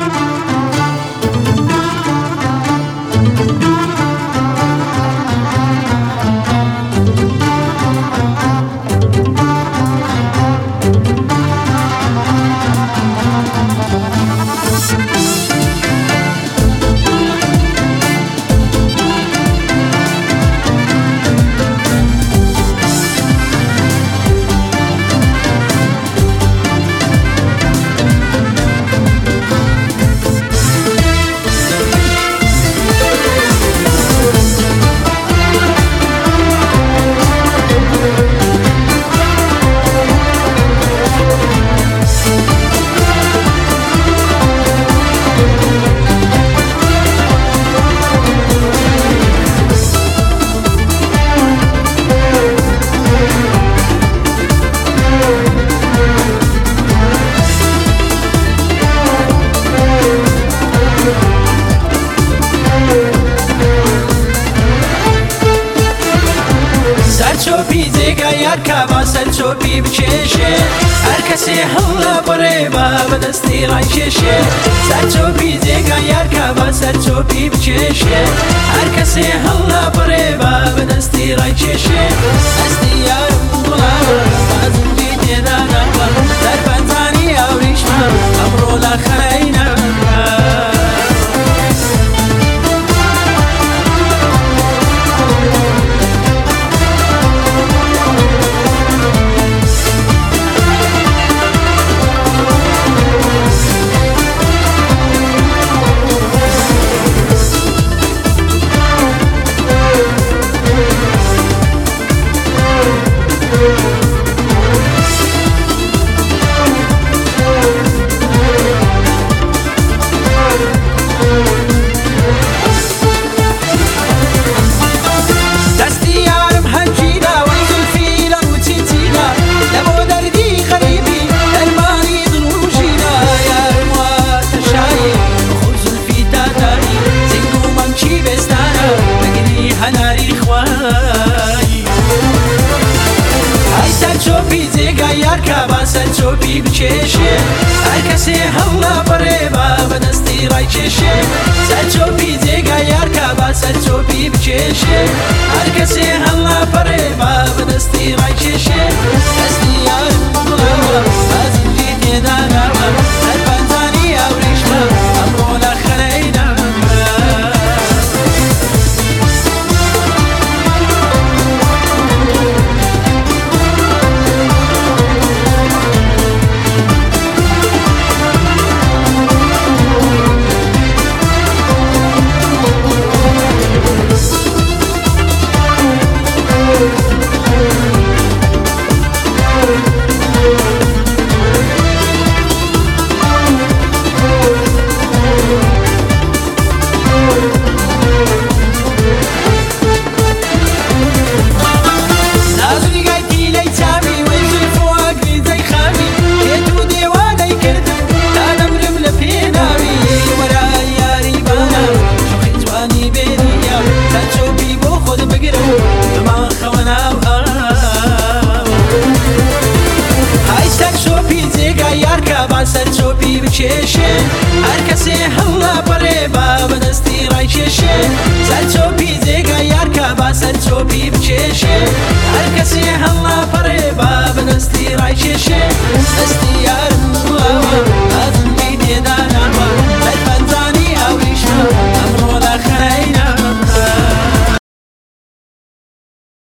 سەرچۆپی جێگا یارکە با سەرچۆپی بکێشێ هەر کەسێ هەڵە بڕێ با بەدەستی ڕایکێشێ سەرچۆپی جێگا یارکە با سەرچۆپی بکێشێ هەر کەسێ هەڵە بڕێ با بەدەستی ڕایکێشێ ئەستی یارم وڵاوە بکێشێ هەر کەسێ هەڵا بڕێ با بەدەستی ڕایکێشێ سەرچۆپی جێگا یارکە با سەرچۆپی بکێشێ هەر کەسێ هەڵا بڕێ با ڕایکێشێ دەستی یار بڵاوە سەر چۆپی بکێشێ. هەر کەسێ هەڵا بڕێ با بەدەستی ڕایکێشێ سەر چۆپی جێگا یارکە با سەر چۆپی بکێشێ.